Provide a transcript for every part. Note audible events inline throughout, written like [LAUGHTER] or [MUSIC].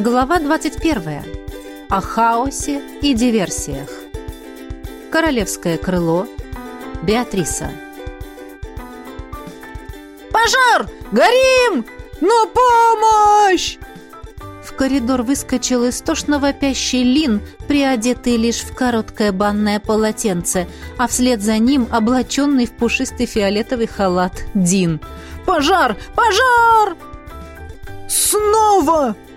Глава 21. О хаосе и диверсиях. Королевское крыло. Беатриса. «Пожар! Горим! На помощь!» В коридор выскочил истошно вопящий Лин, приодетый лишь в короткое банное полотенце, а вслед за ним облаченный в пушистый фиолетовый халат Дин. «Пожар! Пожар!» «Снова!» —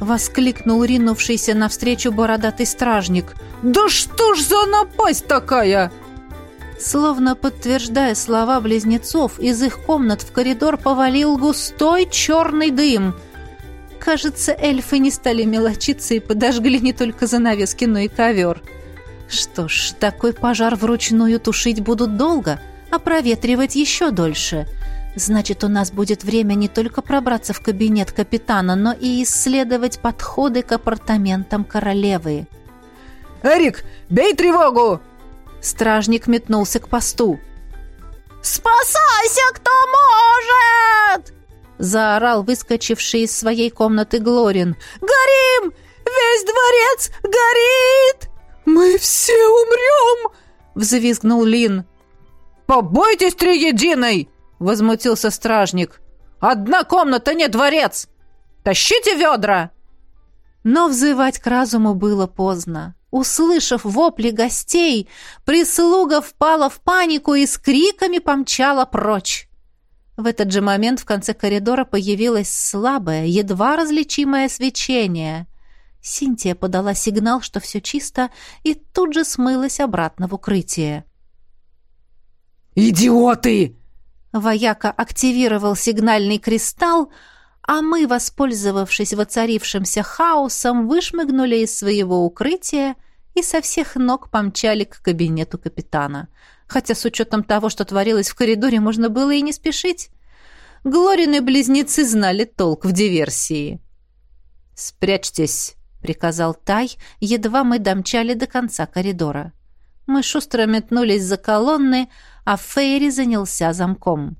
воскликнул ринувшийся навстречу бородатый стражник. «Да что ж за напасть такая?» Словно подтверждая слова близнецов, из их комнат в коридор повалил густой черный дым. Кажется, эльфы не стали мелочиться и подожгли не только занавески, но и ковер. Что ж, такой пожар вручную тушить будут долго, а проветривать еще дольше. Значит, у нас будет время не только пробраться в кабинет капитана, но и исследовать подходы к апартаментам королевы. «Эрик, бей тревогу!» Стражник метнулся к посту. «Спасайся, кто может!» Заорал выскочивший из своей комнаты Глорин. «Горим! Весь дворец горит! Мы все умрем!» Взвизгнул Лин. «Побойтесь триединой!» Возмутился стражник. «Одна комната, не дворец! Тащите ведра!» Но взывать к разуму было поздно. Услышав вопли гостей, прислуга впала в панику и с криками помчала прочь. В этот же момент в конце коридора появилось слабое, едва различимое свечение. Синтия подала сигнал, что все чисто, и тут же смылась обратно в укрытие. «Идиоты!» Вояка активировал сигнальный кристалл, а мы, воспользовавшись воцарившимся хаосом, вышмыгнули из своего укрытия и со всех ног помчали к кабинету капитана. Хотя с учетом того, что творилось в коридоре, можно было и не спешить. Глорины близнецы знали толк в диверсии. «Спрячьтесь», — приказал Тай, едва мы домчали до конца коридора. Мы шустро метнулись за колонны, а Фейри занялся замком.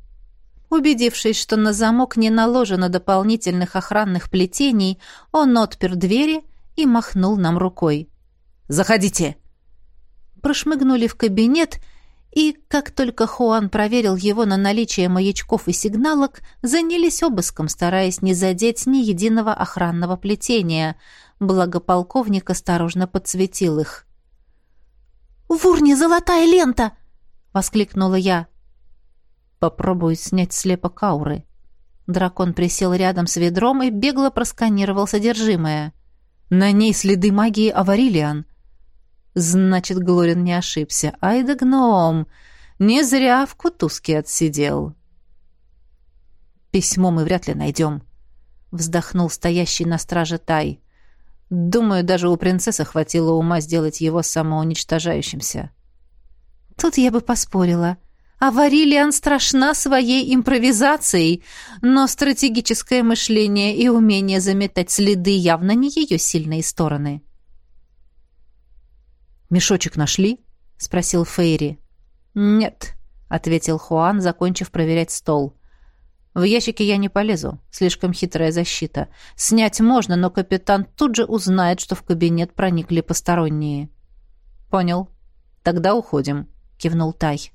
Убедившись, что на замок не наложено дополнительных охранных плетений, он отпер двери и махнул нам рукой. «Заходите!» Прошмыгнули в кабинет, и, как только Хуан проверил его на наличие маячков и сигналок, занялись обыском, стараясь не задеть ни единого охранного плетения. Благо полковник осторожно подсветил их. «В урне золотая лента!» — воскликнула я. Попробую снять слепок ауры. Дракон присел рядом с ведром и бегло просканировал содержимое. На ней следы магии Аварилиан. Значит, Глорин не ошибся. Ай да гном! Не зря в кутузке отсидел. Письмо мы вряд ли найдем. Вздохнул стоящий на страже Тай. Думаю, даже у принцессы хватило ума сделать его самоуничтожающимся. Тут я бы поспорила. А Варилиан страшна своей импровизацией, но стратегическое мышление и умение заметать следы явно не ее сильные стороны. «Мешочек нашли?» — спросил Фейри. «Нет», — ответил Хуан, закончив проверять стол. «В ящике я не полезу. Слишком хитрая защита. Снять можно, но капитан тут же узнает, что в кабинет проникли посторонние». «Понял. Тогда уходим», — кивнул Тай.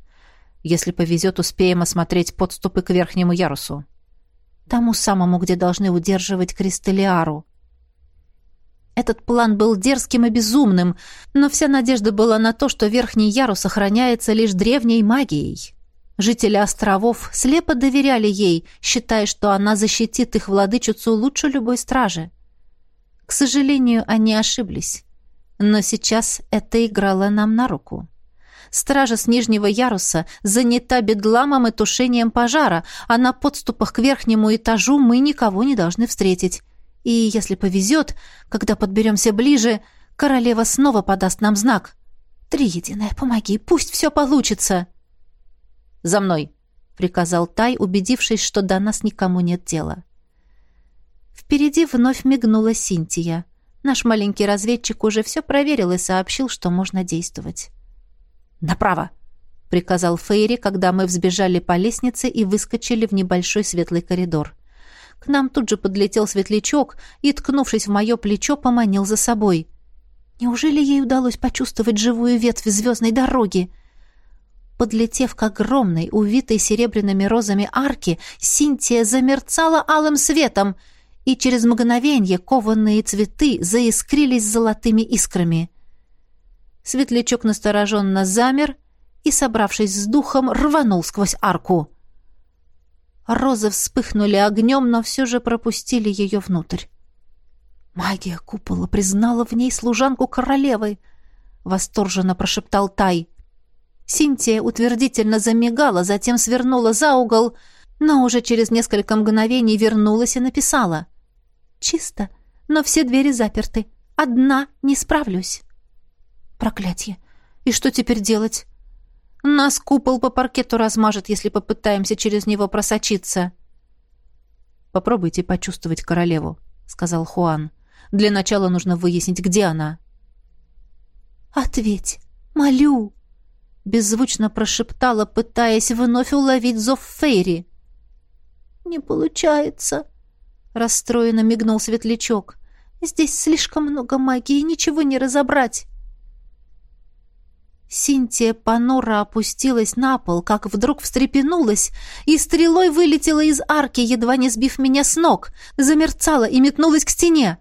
Если повезет, успеем осмотреть подступы к верхнему ярусу. Тому самому, где должны удерживать Кристалиару. Этот план был дерзким и безумным, но вся надежда была на то, что верхний ярус охраняется лишь древней магией. Жители островов слепо доверяли ей, считая, что она защитит их владычицу лучше любой стражи. К сожалению, они ошиблись. Но сейчас это играло нам на руку. Стража с нижнего яруса занята бедламом и тушением пожара, а на подступах к верхнему этажу мы никого не должны встретить. И, если повезет, когда подберемся ближе, королева снова подаст нам знак. «Триединая, помоги, пусть все получится!» «За мной!» — приказал Тай, убедившись, что до нас никому нет дела. Впереди вновь мигнула Синтия. Наш маленький разведчик уже все проверил и сообщил, что можно действовать. «Направо!» — приказал Фейри, когда мы взбежали по лестнице и выскочили в небольшой светлый коридор. К нам тут же подлетел светлячок и, ткнувшись в мое плечо, поманил за собой. Неужели ей удалось почувствовать живую ветвь звездной дороги? Подлетев к огромной, увитой серебряными розами арке, Синтия замерцала алым светом, и через мгновенье кованные цветы заискрились золотыми искрами. Светлячок настороженно замер и, собравшись с духом, рванул сквозь арку. Розы вспыхнули огнем, но все же пропустили ее внутрь. «Магия купола признала в ней служанку королевы!» — восторженно прошептал Тай. Синтия утвердительно замигала, затем свернула за угол, но уже через несколько мгновений вернулась и написала. «Чисто, но все двери заперты. Одна не справлюсь». «Проклятье! И что теперь делать?» «Нас купол по паркету размажет, если попытаемся через него просочиться». «Попробуйте почувствовать королеву», — сказал Хуан. «Для начала нужно выяснить, где она». «Ответь! Молю!» Беззвучно прошептала, пытаясь вновь уловить зов Фейри. «Не получается», — расстроенно мигнул светлячок. «Здесь слишком много магии, ничего не разобрать». Синтия понора опустилась на пол, как вдруг встрепенулась, и стрелой вылетела из арки, едва не сбив меня с ног, замерцала и метнулась к стене.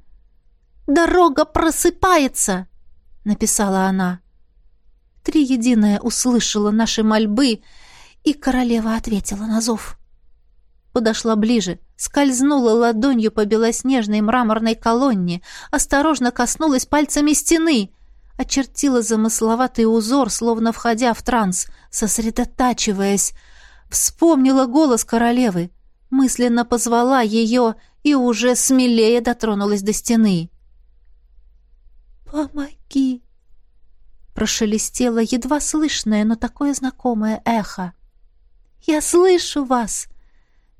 «Дорога просыпается!» — написала она. Триединая услышала наши мольбы, и королева ответила на зов. Подошла ближе, скользнула ладонью по белоснежной мраморной колонне, осторожно коснулась пальцами стены, очертила замысловатый узор, словно входя в транс, сосредотачиваясь, вспомнила голос королевы, мысленно позвала ее и уже смелее дотронулась до стены. «Помоги!» Прошелестело едва слышное, но такое знакомое эхо. «Я слышу вас!»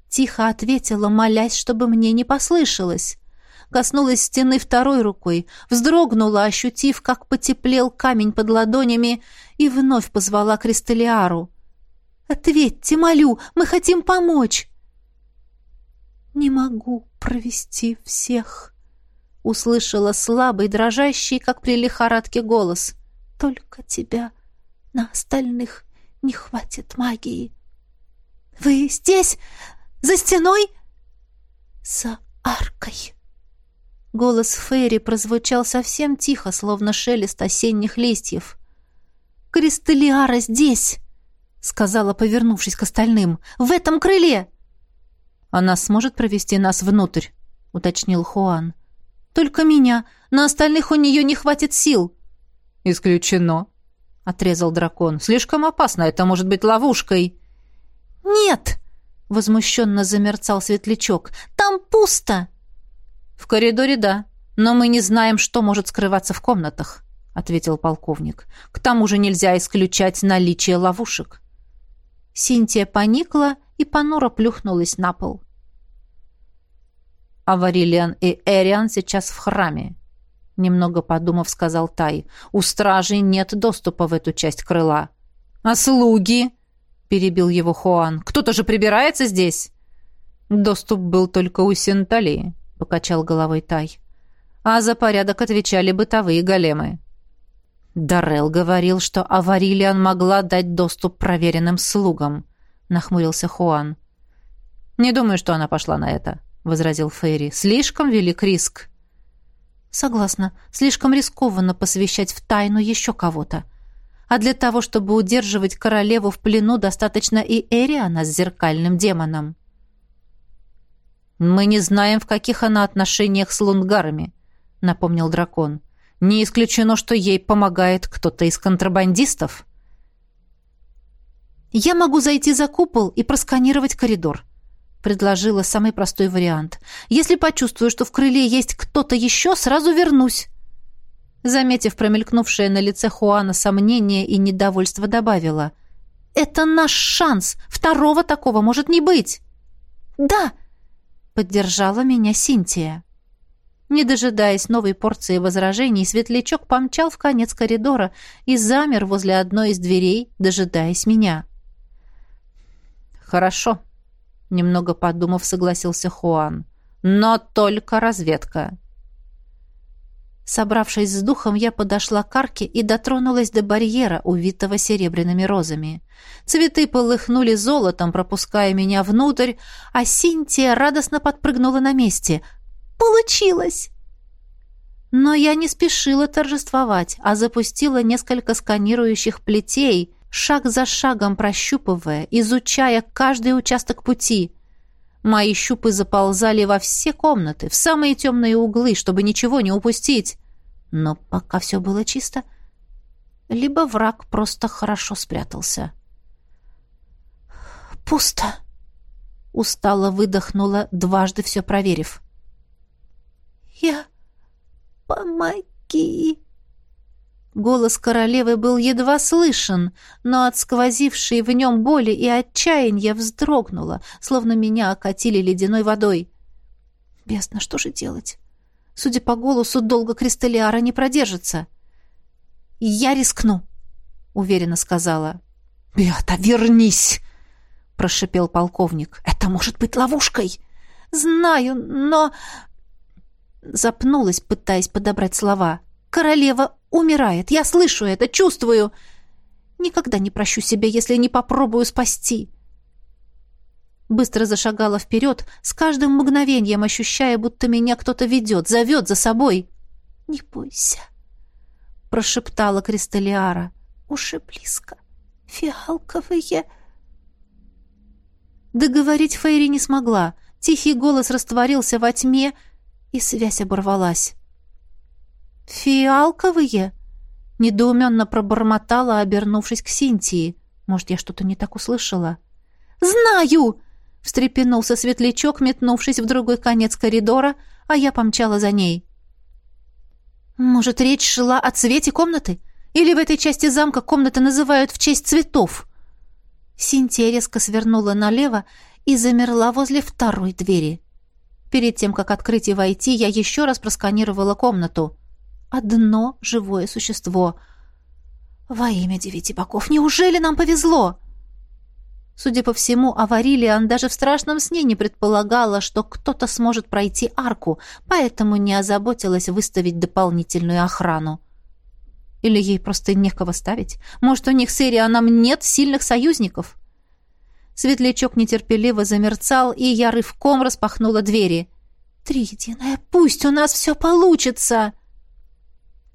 Тихо ответила, молясь, чтобы мне не послышалось. Коснулась стены второй рукой, вздрогнула, ощутив, как потеплел камень под ладонями, и вновь позвала Кристалиару. «Ответьте, молю, мы хотим помочь!» «Не могу провести всех», — услышала слабый, дрожащий, как при лихорадке, голос только тебя. На остальных не хватит магии. Вы здесь? За стеной? За аркой. Голос Фейри прозвучал совсем тихо, словно шелест осенних листьев. «Кристаллиара здесь!» — сказала, повернувшись к остальным. «В этом крыле!» «Она сможет провести нас внутрь», — уточнил Хуан. «Только меня. На остальных у нее не хватит сил». «Исключено», — отрезал дракон. «Слишком опасно, это может быть ловушкой». «Нет!» — возмущенно замерцал светлячок. «Там пусто!» «В коридоре да, но мы не знаем, что может скрываться в комнатах», — ответил полковник. «К тому же нельзя исключать наличие ловушек». Синтия поникла и понуро плюхнулась на пол. «Аварилиан и Эриан сейчас в храме», немного подумав, сказал Тай. У стражей нет доступа в эту часть крыла. А слуги? перебил его Хуан. Кто-то же прибирается здесь. Доступ был только у Синтали, покачал головой Тай. А за порядок отвечали бытовые големы. Дарел говорил, что Аварилиан могла дать доступ проверенным слугам, нахмурился Хуан. Не думаю, что она пошла на это, возразил Фейри. Слишком велик риск. Согласна, слишком рискованно посвящать в тайну еще кого-то. А для того, чтобы удерживать королеву в плену, достаточно и Эриана с зеркальным демоном. «Мы не знаем, в каких она отношениях с лунгарами», — напомнил дракон. «Не исключено, что ей помогает кто-то из контрабандистов». «Я могу зайти за купол и просканировать коридор», Предложила самый простой вариант. «Если почувствую, что в крыле есть кто-то еще, сразу вернусь». Заметив промелькнувшее на лице Хуана сомнение и недовольство, добавила. «Это наш шанс. Второго такого может не быть». «Да!» — поддержала меня Синтия. Не дожидаясь новой порции возражений, светлячок помчал в конец коридора и замер возле одной из дверей, дожидаясь меня. «Хорошо», немного подумав, согласился Хуан. Но только разведка. Собравшись с духом, я подошла к арке и дотронулась до барьера, увитого серебряными розами. Цветы полыхнули золотом, пропуская меня внутрь, а Синтия радостно подпрыгнула на месте. «Получилось!» Но я не спешила торжествовать, а запустила несколько сканирующих плетей, шаг за шагом прощупывая, изучая каждый участок пути. Мои щупы заползали во все комнаты, в самые темные углы, чтобы ничего не упустить. Но пока все было чисто, либо враг просто хорошо спрятался. «Пусто!» — устало выдохнула, дважды все проверив. «Я... помоги!» Голос королевы был едва слышен, но от сквозившей в нем боли и отчаяния вздрогнула, словно меня окатили ледяной водой. «Бесно, что же делать? Судя по голосу, долго Кристаллиара не продержится». «Я рискну», — уверенно сказала. «Беата, вернись!» — прошипел полковник. «Это может быть ловушкой!» «Знаю, но...» Запнулась, пытаясь подобрать слова. «Королева умирает. Я слышу это, чувствую. Никогда не прощу себя, если не попробую спасти. Быстро зашагала вперед, с каждым мгновением ощущая, будто меня кто-то ведет, зовет за собой. «Не бойся», — прошептала Кристалиара. «Уже близко. Фиалковые...» Договорить Фейри не смогла. Тихий голос растворился во тьме, и связь оборвалась. «Фиалковые?» — недоуменно пробормотала, обернувшись к Синтии. «Может, я что-то не так услышала?» «Знаю!» — встрепенулся светлячок, метнувшись в другой конец коридора, а я помчала за ней. «Может, речь шла о цвете комнаты? Или в этой части замка комнаты называют в честь цветов?» Синтия резко свернула налево и замерла возле второй двери. Перед тем, как открыть и войти, я еще раз просканировала комнату одно живое существо. Во имя девяти боков, неужели нам повезло? Судя по всему, Аварилиан даже в страшном сне не предполагала, что кто-то сможет пройти арку, поэтому не озаботилась выставить дополнительную охрану. Или ей просто некого ставить? Может, у них с Ирианом нет сильных союзников? Светлячок нетерпеливо замерцал, и я рывком распахнула двери. «Триединая, пусть у нас все получится!»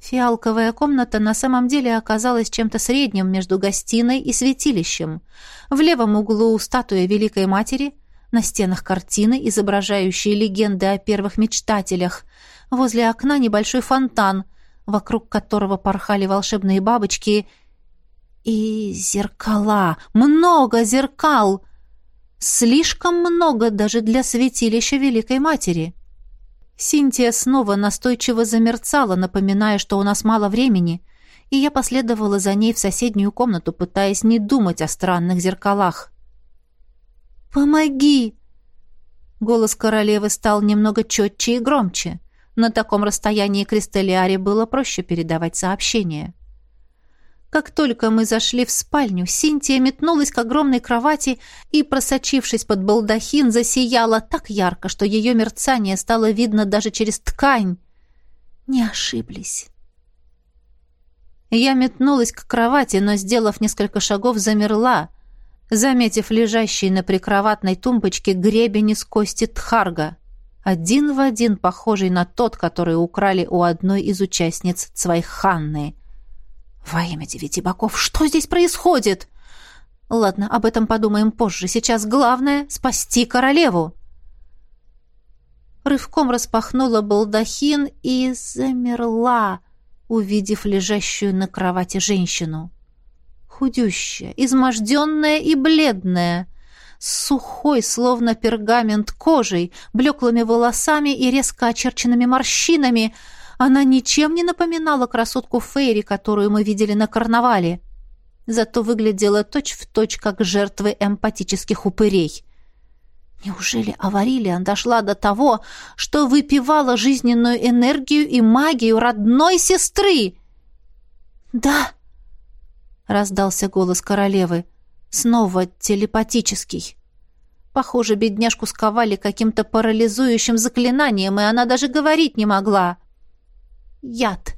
Фиалковая комната на самом деле оказалась чем-то средним между гостиной и святилищем. В левом углу статуя Великой Матери, на стенах картины, изображающие легенды о первых мечтателях. Возле окна небольшой фонтан, вокруг которого порхали волшебные бабочки. И зеркала, много зеркал! Слишком много даже для святилища Великой Матери. Синтия снова настойчиво замерцала, напоминая, что у нас мало времени, и я последовала за ней в соседнюю комнату, пытаясь не думать о странных зеркалах. «Помоги!» Голос королевы стал немного четче и громче. На таком расстоянии Кристаллиаре было проще передавать сообщение. Как только мы зашли в спальню, Синтия метнулась к огромной кровати и, просочившись под балдахин, засияла так ярко, что ее мерцание стало видно даже через ткань. Не ошиблись. Я метнулась к кровати, но, сделав несколько шагов, замерла, заметив лежащий на прикроватной тумбочке гребень из кости Тхарга, один в один похожий на тот, который украли у одной из участниц Цвайханны — во имя девяти боков, что здесь происходит? Ладно, об этом подумаем позже. Сейчас главное — спасти королеву. Рывком распахнула балдахин и замерла, увидев лежащую на кровати женщину. Худющая, изможденная и бледная, с сухой, словно пергамент кожей, блеклыми волосами и резко очерченными морщинами — она ничем не напоминала красотку Фейри, которую мы видели на карнавале. Зато выглядела точь-в-точь, точь, как жертвы эмпатических упырей. Неужели Аварилиан дошла до того, что выпивала жизненную энергию и магию родной сестры? «Да!» — раздался голос королевы. Снова телепатический. Похоже, бедняжку сковали каким-то парализующим заклинанием, и она даже говорить не могла. Яд.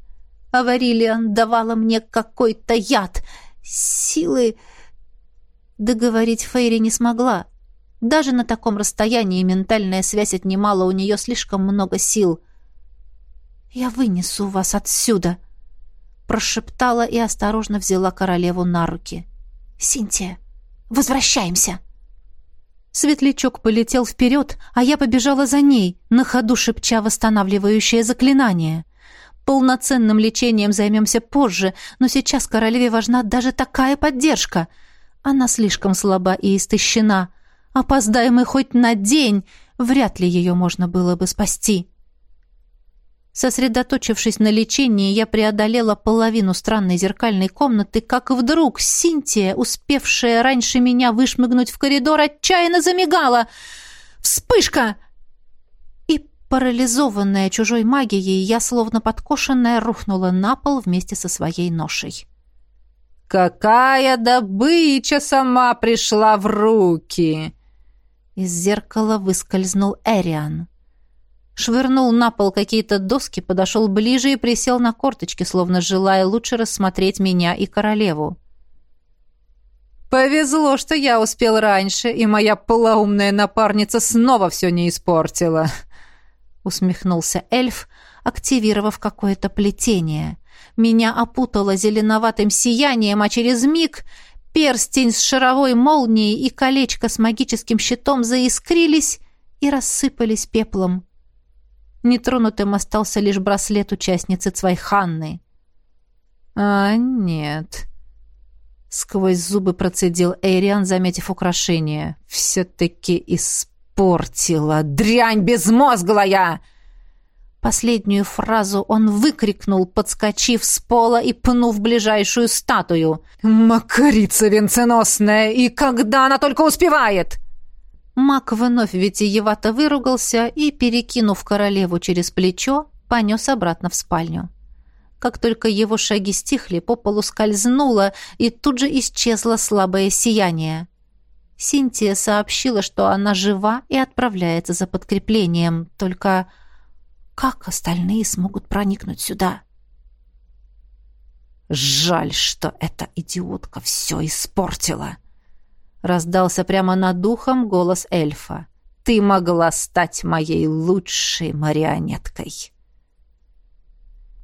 Аварилиан давала мне какой-то яд. Силы... Договорить Фейри не смогла. Даже на таком расстоянии ментальная связь отнимала у нее слишком много сил. «Я вынесу вас отсюда», — прошептала и осторожно взяла королеву на руки. «Синтия, возвращаемся!» Светлячок полетел вперед, а я побежала за ней, на ходу шепча восстанавливающее заклинание. Полноценным лечением займемся позже, но сейчас королеве важна даже такая поддержка. Она слишком слаба и истощена. Опоздаем мы хоть на день, вряд ли ее можно было бы спасти. Сосредоточившись на лечении, я преодолела половину странной зеркальной комнаты, как вдруг Синтия, успевшая раньше меня вышмыгнуть в коридор, отчаянно замигала. «Вспышка!» Парализованная чужой магией, я, словно подкошенная, рухнула на пол вместе со своей ношей. «Какая добыча сама пришла в руки!» Из зеркала выскользнул Эриан швырнул на пол какие-то доски, подошел ближе и присел на корточки, словно желая лучше рассмотреть меня и королеву. «Повезло, что я успел раньше, и моя полоумная напарница снова все не испортила», — усмехнулся эльф, активировав какое-то плетение. Меня опутало зеленоватым сиянием, а через миг перстень с шаровой молнией и колечко с магическим щитом заискрились и рассыпались пеплом. Нетронутым остался лишь браслет участницы Цвайханны. «А, нет», — сквозь зубы процедил Эйриан, заметив украшение. «Все-таки испортила! Дрянь безмозглая!» Последнюю фразу он выкрикнул, подскочив с пола и пнув ближайшую статую. «Макарица венценосная! И когда она только успевает!» Мак вновь витиевато выругался и, перекинув королеву через плечо, понес обратно в спальню. Как только его шаги стихли, по полу скользнуло, и тут же исчезло слабое сияние. Синтия сообщила, что она жива и отправляется за подкреплением, только как остальные смогут проникнуть сюда? «Жаль, что эта идиотка все испортила!» Раздался прямо над духом голос эльфа. «Ты могла стать моей лучшей марионеткой!»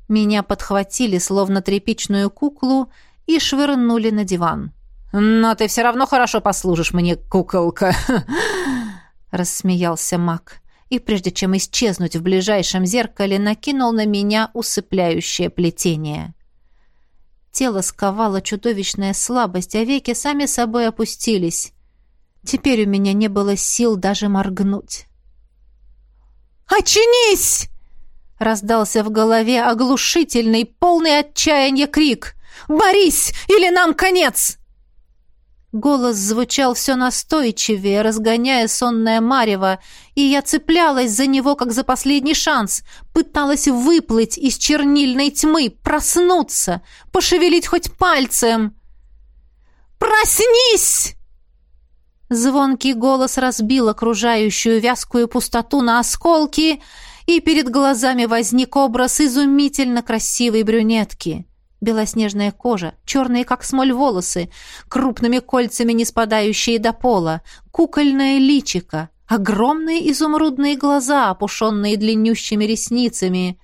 Меня подхватили, словно тряпичную куклу, и швырнули на диван. «Но ты все равно хорошо послужишь мне, куколка!» Рассмеялся маг. И прежде чем исчезнуть в ближайшем зеркале, накинул на меня усыпляющее плетение. Тело сковало чудовищная слабость, а веки сами собой опустились. Теперь у меня не было сил даже моргнуть. «Очнись!» — раздался в голове оглушительный, полный отчаяния крик. «Борись, или нам конец!» Голос звучал все настойчивее, разгоняя сонное марево, и я цеплялась за него, как за последний шанс, пыталась выплыть из чернильной тьмы, проснуться, пошевелить хоть пальцем. «Проснись!» Звонкий голос разбил окружающую вязкую пустоту на осколки, и перед глазами возник образ изумительно красивой брюнетки. Белоснежная кожа, черные, как смоль, волосы, крупными кольцами не спадающие до пола, кукольное личико, огромные изумрудные глаза, опушенные длиннющими ресницами.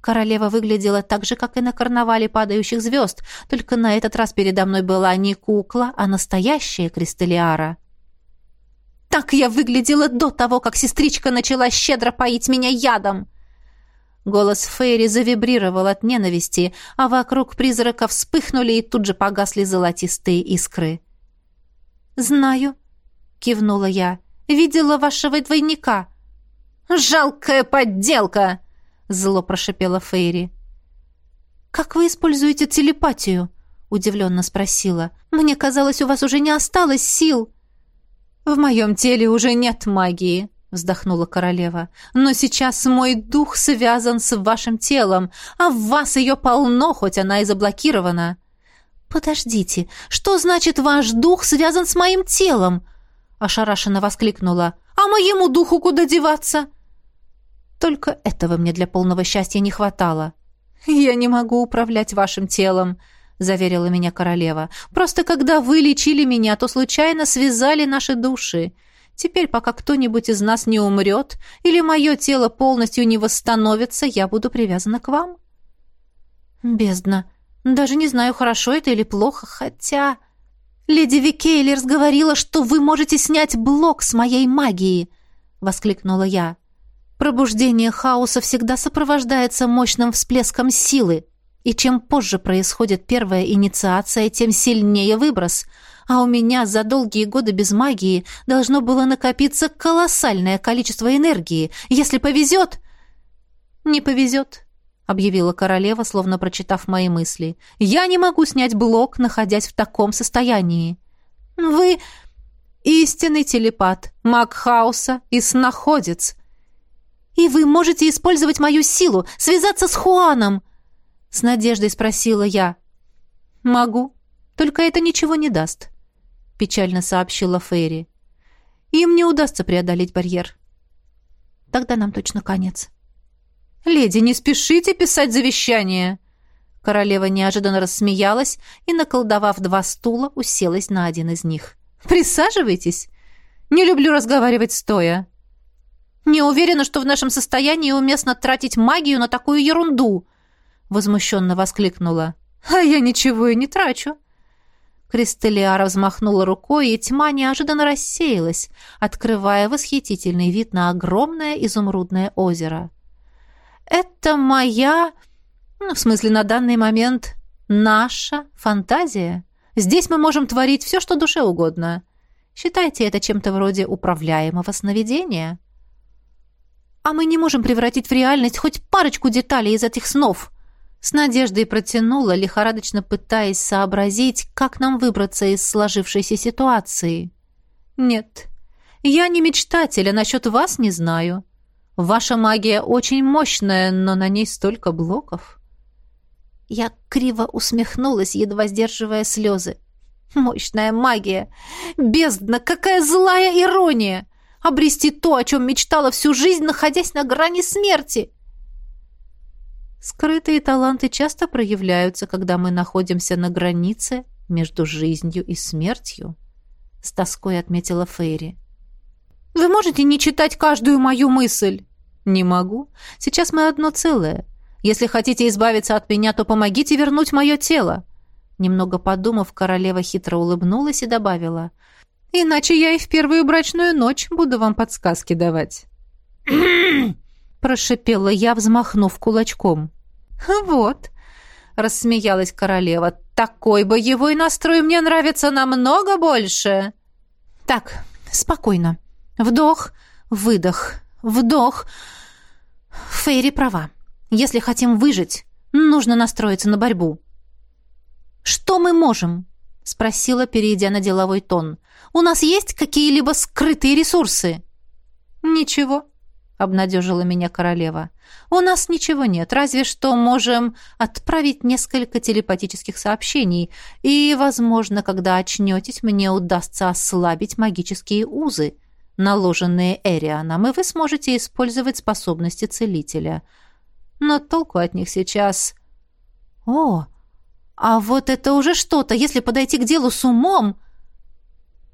Королева выглядела так же, как и на карнавале падающих звезд, только на этот раз передо мной была не кукла, а настоящая Кристалиара. Так я выглядела до того, как сестричка начала щедро поить меня ядом. Голос Фейри завибрировал от ненависти, а вокруг призрака вспыхнули и тут же погасли золотистые искры. «Знаю», — кивнула я, — «видела вашего двойника». «Жалкая подделка!» — зло прошипела Фейри. «Как вы используете телепатию?» — удивленно спросила. «Мне казалось, у вас уже не осталось сил». «В моем теле уже нет магии», вздохнула королева. «Но сейчас мой дух связан с вашим телом, а в вас ее полно, хоть она и заблокирована». «Подождите, что значит ваш дух связан с моим телом?» ошарашенно воскликнула. «А моему духу куда деваться?» Только этого мне для полного счастья не хватало. «Я не могу управлять вашим телом», — заверила меня королева. «Просто когда вы лечили меня, то случайно связали наши души. Теперь, пока кто-нибудь из нас не умрет или мое тело полностью не восстановится, я буду привязана к вам». «Бездна. Даже не знаю, хорошо это или плохо, хотя...» «Леди Викейлерс говорила, что вы можете снять блок с моей магии!» — воскликнула я. «Пробуждение хаоса всегда сопровождается мощным всплеском силы, и чем позже происходит первая инициация, тем сильнее выброс, а у меня за долгие годы без магии должно было накопиться колоссальное количество энергии. Если повезет...» «Не повезет», — объявила королева, словно прочитав мои мысли. «Я не могу снять блок, находясь в таком состоянии». «Вы истинный телепат, маг хаоса и снаходец. И вы можете использовать мою силу, связаться с Хуаном?» С надеждой спросила я. «Могу, только это ничего не даст», — печально сообщила Фейри. «Им не удастся преодолеть барьер». «Тогда нам точно конец». «Леди, не спешите писать завещание!» Королева неожиданно рассмеялась и, наколдовав два стула, уселась на один из них. «Присаживайтесь! Не люблю разговаривать стоя!» «Не уверена, что в нашем состоянии уместно тратить магию на такую ерунду!» Возмущенно воскликнула. «А я ничего и не трачу!» Кристелиара взмахнула рукой, и тьма неожиданно рассеялась, открывая восхитительный вид на огромное изумрудное озеро. Это моя, ну, в смысле на данный момент наша фантазия. Здесь мы можем творить все, что душе угодно. Считайте это чем-то вроде управляемого сновидения. А мы не можем превратить в реальность хоть парочку деталей из этих снов. С надеждой протянула, лихорадочно пытаясь сообразить, как нам выбраться из сложившейся ситуации. Нет, я не мечтатель, а насчет вас не знаю. Ваша магия очень мощная, но на ней столько блоков. Я криво усмехнулась, едва сдерживая слезы. Мощная магия! Бездна! Какая злая ирония! Обрести то, о чем мечтала всю жизнь, находясь на грани смерти! Скрытые таланты часто проявляются, когда мы находимся на границе между жизнью и смертью, с тоской отметила Фейри. Вы можете не читать каждую мою мысль?» «Не могу. Сейчас мы одно целое. Если хотите избавиться от меня, то помогите вернуть мое тело». Немного подумав, королева хитро улыбнулась и добавила. «Иначе я и в первую брачную ночь буду вам подсказки давать». [CLEARS THROAT] Прошипела я, взмахнув кулачком. [LAUGHS] «Вот», — рассмеялась королева, — «такой боевой настрой мне нравится намного больше». «Так, спокойно», Вдох, выдох, вдох. Фейри права. Если хотим выжить, нужно настроиться на борьбу. «Что мы можем?» — спросила, перейдя на деловой тон. «У нас есть какие-либо скрытые ресурсы?» «Ничего», — обнадежила меня королева. «У нас ничего нет, разве что можем отправить несколько телепатических сообщений, и, возможно, когда очнетесь, мне удастся ослабить магические узы, наложенные Эрианом, и вы сможете использовать способности целителя. Но толку от них сейчас... О, а вот это уже что-то, если подойти к делу с умом...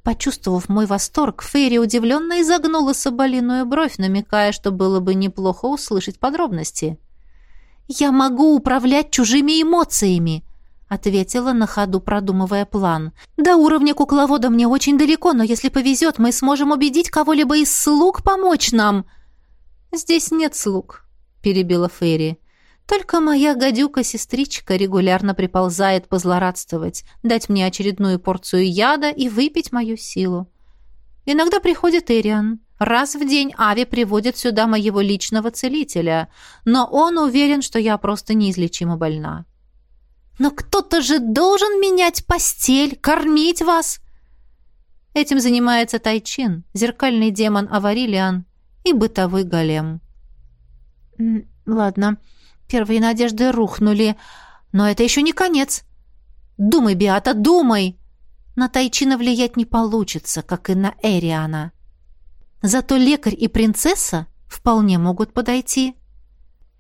Почувствовав мой восторг, Фейри удивленно изогнула соболиную бровь, намекая, что было бы неплохо услышать подробности. «Я могу управлять чужими эмоциями», ответила на ходу, продумывая план. «До уровня кукловода мне очень далеко, но если повезет, мы сможем убедить кого-либо из слуг помочь нам». «Здесь нет слуг», — перебила Ферри. «Только моя гадюка-сестричка регулярно приползает позлорадствовать, дать мне очередную порцию яда и выпить мою силу. Иногда приходит Эриан. Раз в день Ави приводит сюда моего личного целителя, но он уверен, что я просто неизлечимо больна». Но кто-то же должен менять постель, кормить вас. Этим занимается Тайчин, зеркальный демон Аварилиан и бытовой голем. Ладно, первые надежды рухнули, но это еще не конец. Думай, Биата, думай. На Тайчина влиять не получится, как и на Эриана. Зато лекарь и принцесса вполне могут подойти.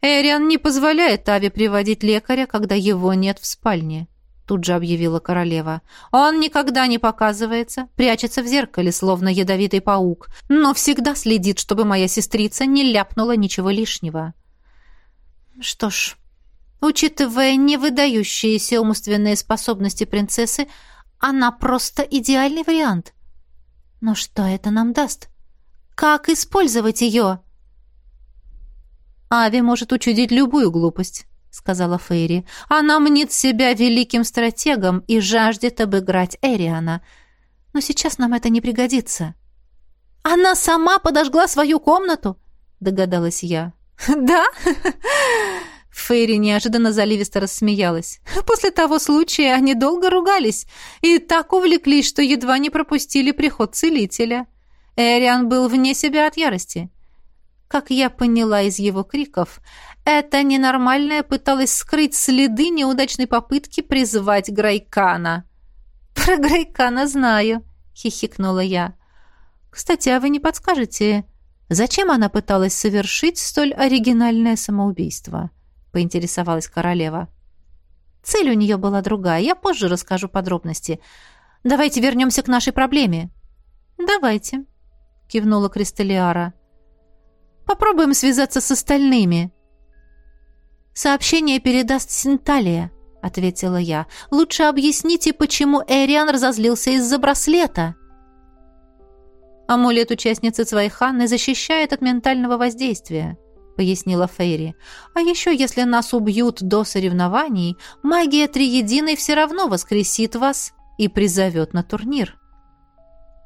Эриан не позволяет Аве приводить лекаря, когда его нет в спальне, тут же объявила королева. Он никогда не показывается, прячется в зеркале, словно ядовитый паук, но всегда следит, чтобы моя сестрица не ляпнула ничего лишнего. Что ж, учитывая невыдающиеся умственные способности принцессы, она просто идеальный вариант. Но что это нам даст? Как использовать ее? Ави может учудить любую глупость, сказала Фейри. Она мнит себя великим стратегом и жаждет обыграть Эриана. Но сейчас нам это не пригодится. Она сама подожгла свою комнату, догадалась я. Да? Фейри неожиданно заливисто рассмеялась. После того случая они долго ругались и так увлеклись, что едва не пропустили приход целителя. Эриан был вне себя от ярости. Как я поняла из его криков, эта ненормальная пыталась скрыть следы неудачной попытки призвать Грайкана. «Про Грайкана знаю», — хихикнула я. «Кстати, а вы не подскажете, зачем она пыталась совершить столь оригинальное самоубийство?» — поинтересовалась королева. «Цель у нее была другая, я позже расскажу подробности. Давайте вернемся к нашей проблеме». «Давайте», — кивнула Кристалиара. «Попробуем связаться с остальными». «Сообщение передаст Синталия», — ответила я. «Лучше объясните, почему Эриан разозлился из-за браслета». Амулет участницы Цвайханны защищает от ментального воздействия пояснила Фейри. «А еще, если нас убьют до соревнований, магия Триединой все равно воскресит вас и призовет на турнир».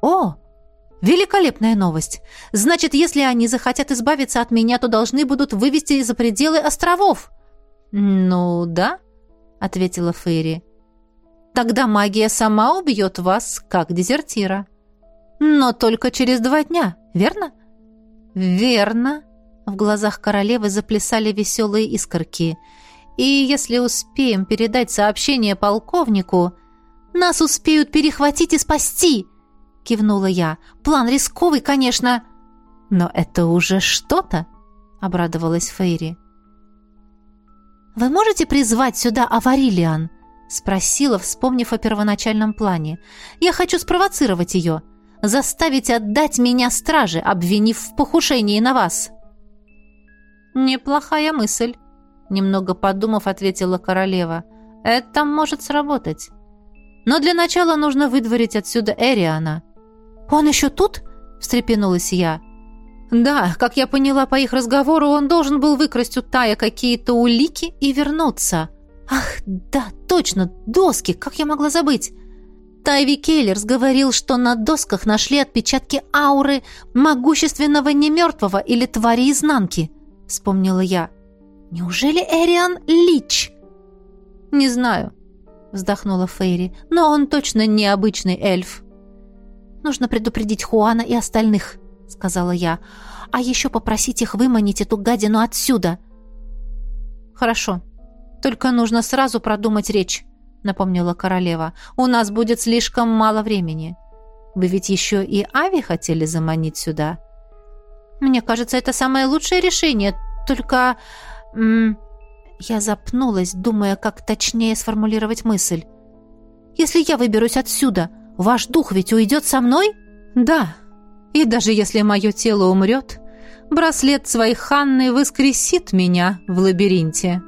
«О, великолепная новость! Значит, если они захотят избавиться от меня, то должны будут вывести за пределы островов». «Ну да», — ответила Фейри. «Тогда магия сама убьет вас, как дезертира. Но только через два дня, верно?» «Верно», в глазах королевы заплясали веселые искорки. «И если успеем передать сообщение полковнику...» «Нас успеют перехватить и спасти!» — кивнула я. «План рисковый, конечно!» «Но это уже что-то!» — обрадовалась Фейри. «Вы можете призвать сюда Аварилиан?» — спросила, вспомнив о первоначальном плане. «Я хочу спровоцировать ее, заставить отдать меня страже, обвинив в покушении на вас». «Неплохая мысль», — немного подумав, ответила королева. «Это может сработать. Но для начала нужно выдворить отсюда Эриана». «Он еще тут?» — встрепенулась я. «Да, как я поняла по их разговору, он должен был выкрасть у Тая какие-то улики и вернуться». «Ах, да, точно, доски, как я могла забыть?» Тайви Келлерс говорил, что на досках нашли отпечатки ауры могущественного немертвого или твари изнанки вспомнила я. Неужели Эриан Лич? Не знаю, вздохнула Фейри, но он точно не обычный эльф. Нужно предупредить Хуана и остальных, сказала я. А еще попросить их выманить эту гадину отсюда. Хорошо. Только нужно сразу продумать речь, напомнила королева. У нас будет слишком мало времени. Вы ведь еще и Ави хотели заманить сюда. Мне кажется, это самое лучшее решение. Только... Я запнулась, думая, как точнее сформулировать мысль. «Если я выберусь отсюда, ваш дух ведь уйдет со мной?» «Да. И даже если мое тело умрет, браслет своей Ханны воскресит меня в лабиринте».